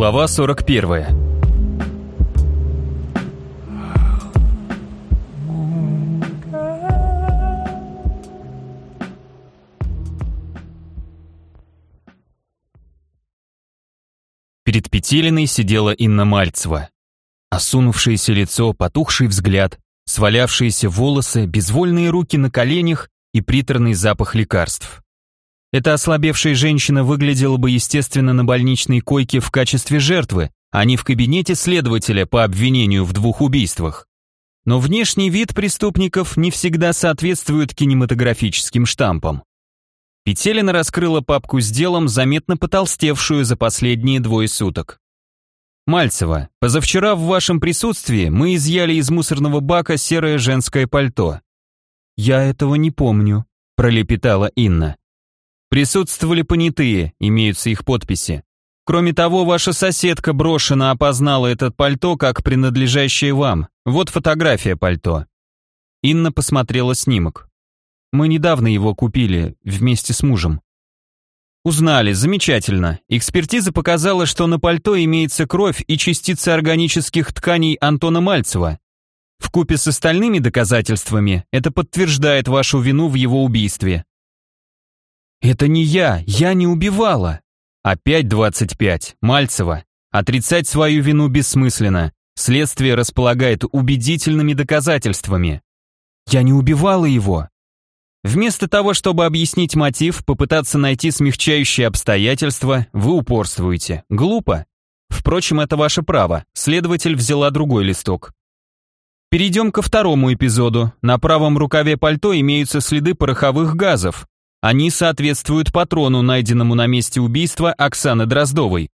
Глава 41. Перед Петелиной сидела Инна Мальцева. Осунувшееся лицо, потухший взгляд, свалявшиеся волосы, безвольные руки на коленях и приторный запах лекарств. Эта ослабевшая женщина выглядела бы естественно на больничной койке в качестве жертвы, а не в кабинете следователя по обвинению в двух убийствах. Но внешний вид преступников не всегда соответствует кинематографическим штампам. Петелина раскрыла папку с делом, заметно потолстевшую за последние двое суток. «Мальцева, позавчера в вашем присутствии мы изъяли из мусорного бака серое женское пальто». «Я этого не помню», – пролепетала Инна. Присутствовали понятые, имеются их подписи. Кроме того, ваша соседка брошена опознала этот пальто как принадлежащее вам. Вот фотография пальто. Инна посмотрела снимок. Мы недавно его купили вместе с мужем. Узнали, замечательно. Экспертиза показала, что на пальто имеется кровь и частицы органических тканей Антона Мальцева. В купе с остальными доказательствами это подтверждает вашу вину в его убийстве. «Это не я, я не убивала!» Опять 25, Мальцева. Отрицать свою вину бессмысленно. Следствие располагает убедительными доказательствами. Я не убивала его. Вместо того, чтобы объяснить мотив, попытаться найти смягчающие обстоятельства, вы упорствуете. Глупо. Впрочем, это ваше право. Следователь взяла другой листок. Перейдем ко второму эпизоду. На правом рукаве пальто имеются следы пороховых газов. Они соответствуют патрону, найденному на месте убийства Оксаны Дроздовой.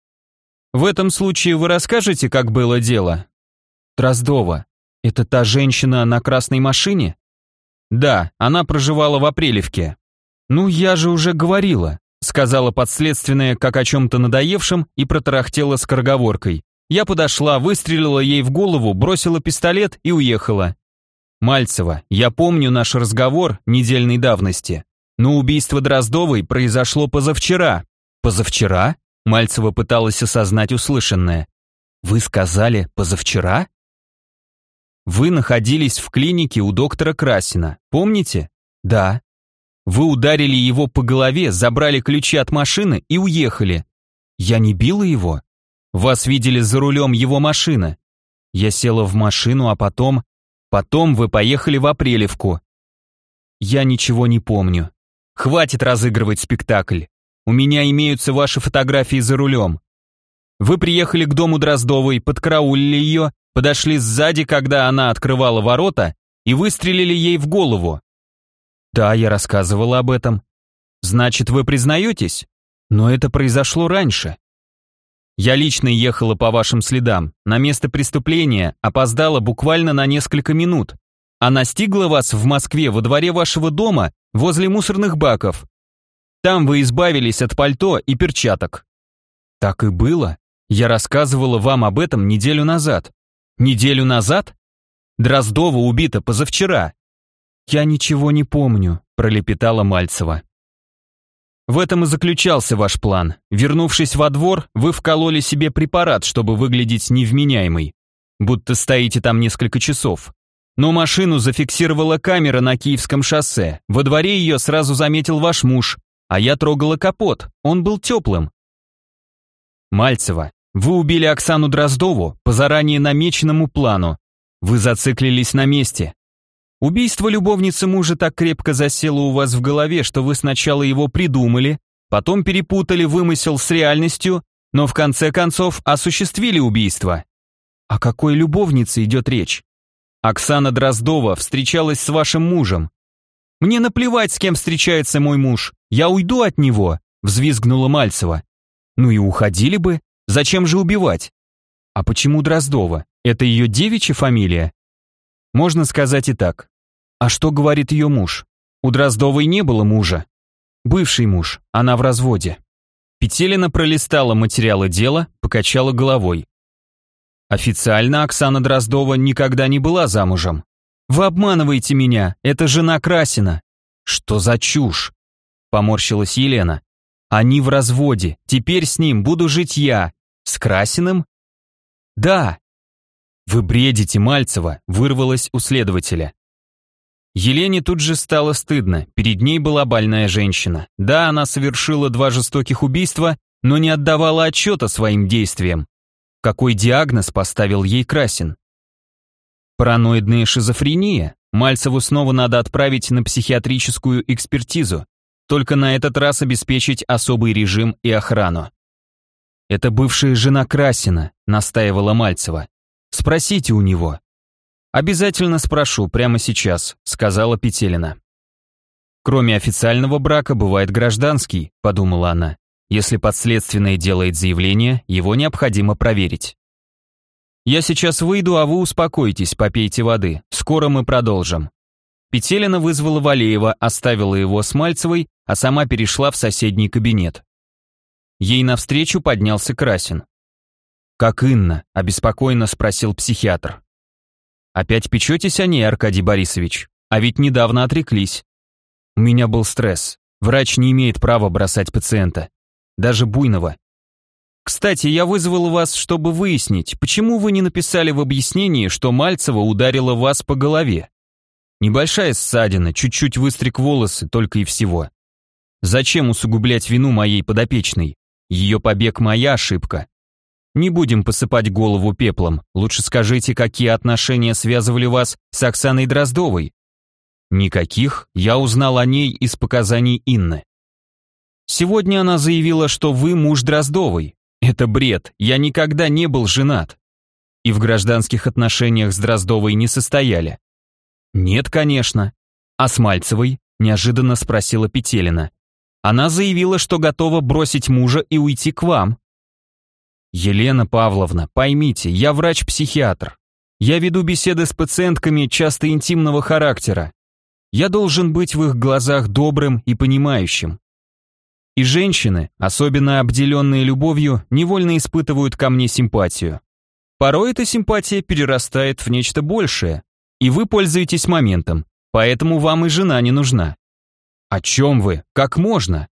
В этом случае вы расскажете, как было дело? Дроздова. Это та женщина на красной машине? Да, она проживала в Апрелевке. Ну, я же уже говорила, сказала подследственная, как о чем-то надоевшем, и протарахтела скороговоркой. Я подошла, выстрелила ей в голову, бросила пистолет и уехала. Мальцева, я помню наш разговор недельной давности. Но убийство Дроздовой произошло позавчера. Позавчера? Мальцева пыталась осознать услышанное. Вы сказали позавчера? Вы находились в клинике у доктора Красина, помните? Да. Вы ударили его по голове, забрали ключи от машины и уехали. Я не била его? Вас видели за рулем его машины. Я села в машину, а потом... Потом вы поехали в Апрелевку. Я ничего не помню. Хватит разыгрывать спектакль. У меня имеются ваши фотографии за рулем. Вы приехали к дому Дроздовой, подкараулили ее, подошли сзади, когда она открывала ворота, и выстрелили ей в голову. Да, я рассказывала об этом. Значит, вы признаетесь? Но это произошло раньше. Я лично ехала по вашим следам. На место преступления опоздала буквально на несколько минут. А настигла вас в Москве во дворе вашего дома возле мусорных баков. Там вы избавились от пальто и перчаток. Так и было. Я рассказывала вам об этом неделю назад. Неделю назад? Дроздова убита позавчера. Я ничего не помню, пролепетала Мальцева. В этом и заключался ваш план. Вернувшись во двор, вы вкололи себе препарат, чтобы выглядеть невменяемой. Будто стоите там несколько часов. Но машину зафиксировала камера на Киевском шоссе. Во дворе ее сразу заметил ваш муж, а я трогала капот, он был теплым. Мальцева, вы убили Оксану Дроздову по заранее намеченному плану. Вы зациклились на месте. Убийство любовницы мужа так крепко засело у вас в голове, что вы сначала его придумали, потом перепутали вымысел с реальностью, но в конце концов осуществили убийство. О какой любовнице идет речь? Оксана Дроздова встречалась с вашим мужем. Мне наплевать, с кем встречается мой муж. Я уйду от него, взвизгнула Мальцева. Ну и уходили бы. Зачем же убивать? А почему Дроздова? Это ее девичья фамилия? Можно сказать и так. А что говорит ее муж? У Дроздовой не было мужа. Бывший муж, она в разводе. Петелина пролистала материалы дела, покачала головой. Официально Оксана Дроздова никогда не была замужем. Вы обманываете меня, это жена Красина. Что за чушь? Поморщилась Елена. Они в разводе, теперь с ним буду жить я. С Красиным? Да. Вы бредите, Мальцева, вырвалось у следователя. Елене тут же стало стыдно, перед ней была больная женщина. Да, она совершила два жестоких убийства, но не отдавала отчета своим действиям. Какой диагноз поставил ей Красин? Параноидная шизофрения. Мальцеву снова надо отправить на психиатрическую экспертизу, только на этот раз обеспечить особый режим и охрану. «Это бывшая жена Красина», — настаивала Мальцева. «Спросите у него». «Обязательно спрошу, прямо сейчас», — сказала Петелина. «Кроме официального брака бывает гражданский», — подумала она. «Если подследственное делает заявление, его необходимо проверить». «Я сейчас выйду, а вы успокойтесь, попейте воды. Скоро мы продолжим». Петелина вызвала Валеева, оставила его с Мальцевой, а сама перешла в соседний кабинет. Ей навстречу поднялся Красин. «Как Инна?» – обеспокоенно спросил психиатр. «Опять печетесь о ней, Аркадий Борисович? А ведь недавно отреклись. У меня был стресс. Врач не имеет права бросать пациента. Даже буйного. Кстати, я вызвал вас, чтобы выяснить, почему вы не написали в объяснении, что Мальцева ударила вас по голове. Небольшая ссадина, чуть-чуть выстриг волосы, только и всего. Зачем усугублять вину моей подопечной? Ее побег моя ошибка. Не будем посыпать голову пеплом. Лучше скажите, какие отношения связывали вас с Оксаной Дроздовой? Никаких. Я узнал о ней из показаний Инны. Сегодня она заявила, что вы муж Дроздовой. Это бред. Я никогда не был женат. И в гражданских отношениях с Дроздовой не состояли. Нет, конечно. А с Мальцевой? Неожиданно спросила Петелина. Она заявила, что готова бросить мужа и уйти к вам. Елена Павловна, поймите, я врач-психиатр. Я веду беседы с пациентками часто интимного характера. Я должен быть в их глазах добрым и понимающим. И женщины, особенно обделенные любовью, невольно испытывают ко мне симпатию. Порой эта симпатия перерастает в нечто большее, и вы пользуетесь моментом, поэтому вам и жена не нужна. «О чем вы? Как можно?»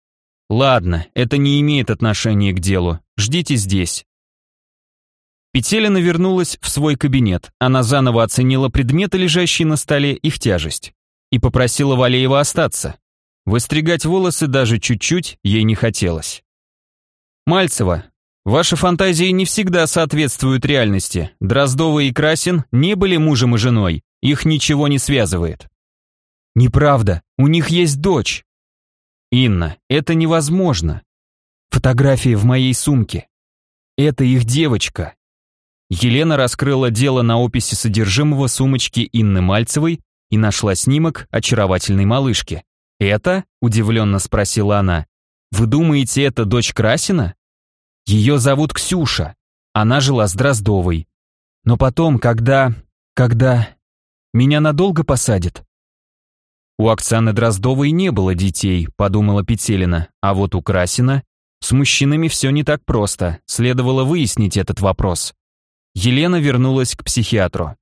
«Ладно, это не имеет отношения к делу. Ждите здесь». Петелина вернулась в свой кабинет. Она заново оценила предметы, лежащие на столе, их тяжесть. И попросила Валеева остаться. Выстригать волосы даже чуть-чуть ей не хотелось. «Мальцева, ваши фантазии не всегда соответствуют реальности. Дроздова и Красин не были мужем и женой. Их ничего не связывает. Неправда, у них есть дочь. Инна, это невозможно. Фотографии в моей сумке. Это их девочка. Елена раскрыла дело на описи содержимого сумочки Инны Мальцевой и нашла снимок очаровательной малышки. «Это?» – удивленно спросила она. «Вы думаете, это дочь Красина?» Ее зовут Ксюша. Она жила с Дроздовой. Но потом, когда... когда... Меня надолго посадят? У Оксаны Дроздовой не было детей, подумала Петелина, а вот у Красина с мужчинами все не так просто, следовало выяснить этот вопрос. Елена вернулась к психиатру.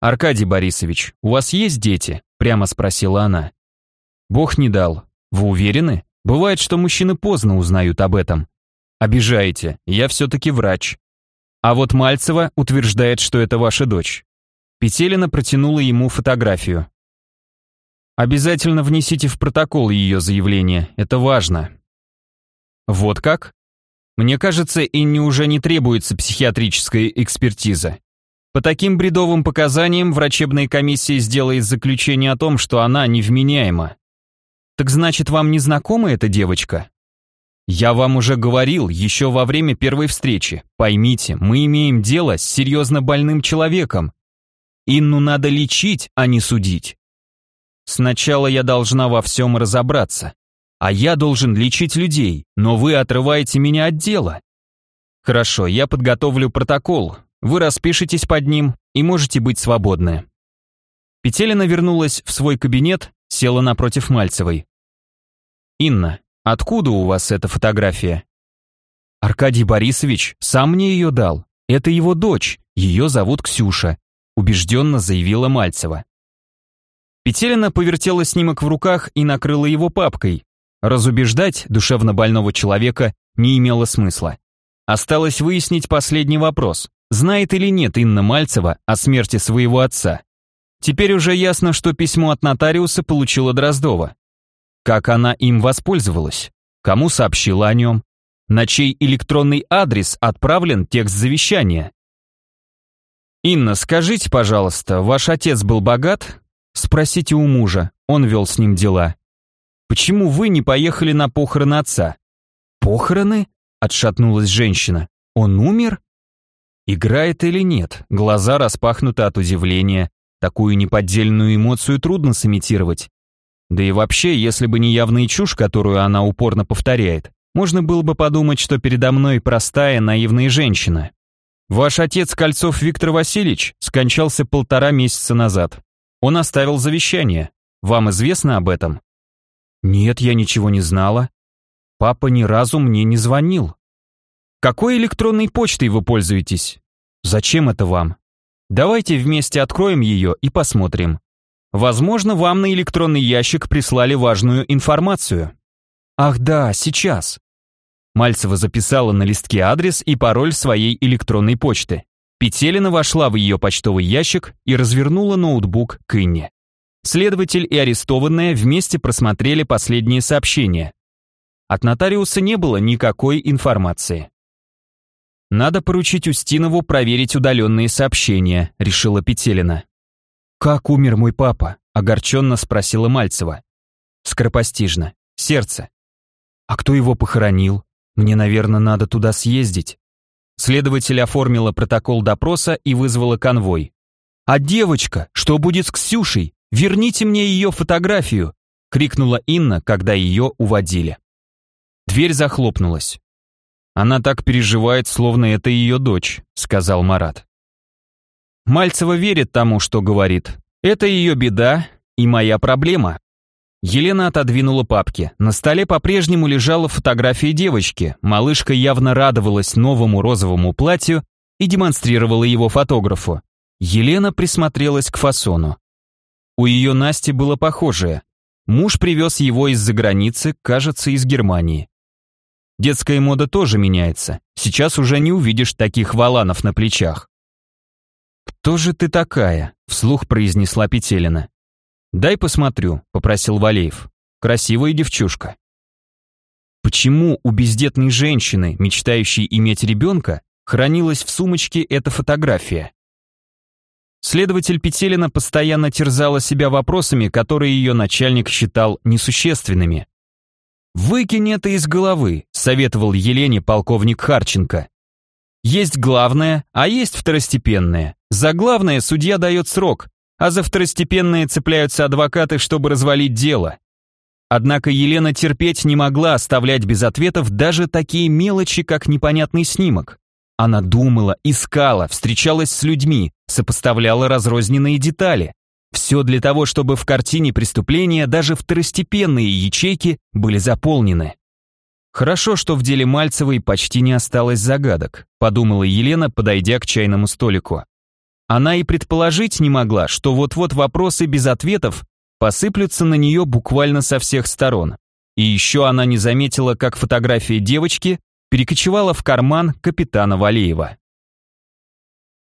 «Аркадий Борисович, у вас есть дети?» – прямо спросила она. «Бог не дал. Вы уверены? Бывает, что мужчины поздно узнают об этом. Обижаете, я все-таки врач. А вот Мальцева утверждает, что это ваша дочь». Петелина протянула ему фотографию. Обязательно внесите в протокол ее заявление, это важно. Вот как? Мне кажется, Инне уже не требуется психиатрическая экспертиза. По таким бредовым показаниям врачебная комиссия сделает заключение о том, что она невменяема. Так значит, вам не знакома эта девочка? Я вам уже говорил, еще во время первой встречи. Поймите, мы имеем дело с серьезно больным человеком. Инну надо лечить, а не судить. Сначала я должна во всем разобраться. А я должен лечить людей, но вы отрываете меня от дела. Хорошо, я подготовлю протокол. Вы распишитесь под ним и можете быть свободны. Петелина вернулась в свой кабинет, села напротив Мальцевой. «Инна, откуда у вас эта фотография?» «Аркадий Борисович сам мне ее дал. Это его дочь, ее зовут Ксюша», убежденно заявила Мальцева. Петелина повертела снимок в руках и накрыла его папкой. Разубеждать душевно больного человека не имело смысла. Осталось выяснить последний вопрос. Знает или нет Инна Мальцева о смерти своего отца? Теперь уже ясно, что письмо от нотариуса получила Дроздова. Как она им воспользовалась? Кому сообщила о нем? На чей электронный адрес отправлен текст завещания? «Инна, скажите, пожалуйста, ваш отец был богат?» «Спросите у мужа, он вел с ним дела». «Почему вы не поехали на похороны отца?» «Похороны?» — отшатнулась женщина. «Он умер?» Играет или нет, глаза распахнуты от удивления. Такую неподдельную эмоцию трудно сымитировать. Да и вообще, если бы не явная чушь, которую она упорно повторяет, можно было бы подумать, что передо мной простая, наивная женщина. Ваш отец Кольцов Виктор Васильевич скончался полтора месяца назад. Он оставил завещание. Вам известно об этом? Нет, я ничего не знала. Папа ни разу мне не звонил. Какой электронной почтой вы пользуетесь? Зачем это вам? Давайте вместе откроем ее и посмотрим. Возможно, вам на электронный ящик прислали важную информацию. Ах да, сейчас. Мальцева записала на листке адрес и пароль своей электронной почты. Петелина вошла в ее почтовый ящик и развернула ноутбук к Инне. Следователь и арестованная вместе просмотрели последние сообщения. От нотариуса не было никакой информации. «Надо поручить Устинову проверить удаленные сообщения», — решила Петелина. «Как умер мой папа?» — огорченно спросила Мальцева. Скоропостижно. Сердце. «А кто его похоронил? Мне, наверное, надо туда съездить». Следователь оформила протокол допроса и вызвала конвой. «А девочка? Что будет с Ксюшей? Верните мне ее фотографию!» — крикнула Инна, когда ее уводили. Дверь захлопнулась. «Она так переживает, словно это ее дочь», — сказал Марат. Мальцева верит тому, что говорит. Это ее беда и моя проблема. Елена отодвинула папки. На столе по-прежнему лежала фотография девочки. Малышка явно радовалась новому розовому платью и демонстрировала его фотографу. Елена присмотрелась к фасону. У ее Насти было похожее. Муж привез его из-за границы, кажется, из Германии. Детская мода тоже меняется. Сейчас уже не увидишь таких валанов на плечах. «Кто же ты такая?» — вслух произнесла Петелина. «Дай посмотрю», — попросил Валеев. «Красивая девчушка». Почему у бездетной женщины, мечтающей иметь ребенка, хранилась в сумочке эта фотография? Следователь Петелина постоянно терзала себя вопросами, которые ее начальник считал несущественными. «Выкинь это из головы», — советовал Елене полковник Харченко. «Есть главное, а есть второстепенное. За главное судья дает срок, а за второстепенные цепляются адвокаты, чтобы развалить дело. Однако Елена терпеть не могла оставлять без ответов даже такие мелочи, как непонятный снимок. Она думала, искала, встречалась с людьми, сопоставляла разрозненные детали. Все для того, чтобы в картине преступления даже второстепенные ячейки были заполнены. Хорошо, что в деле Мальцевой почти не осталось загадок, подумала Елена, подойдя к чайному столику. Она и предположить не могла, что вот-вот вопросы без ответов посыплются на нее буквально со всех сторон. И еще она не заметила, как фотография девочки перекочевала в карман капитана Валеева.